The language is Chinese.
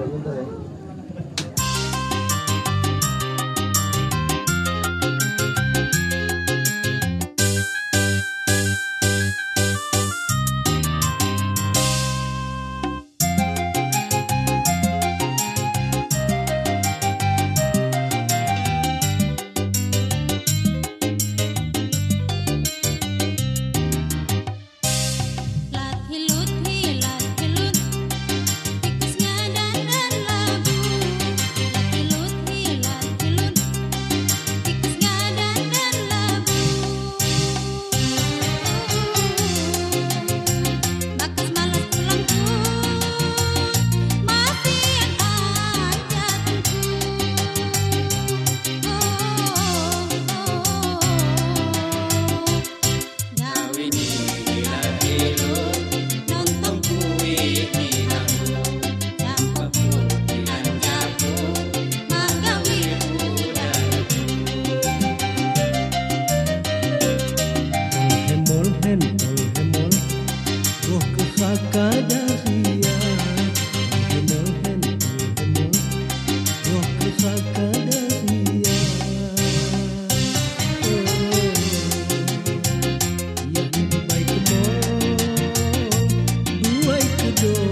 Yang. door.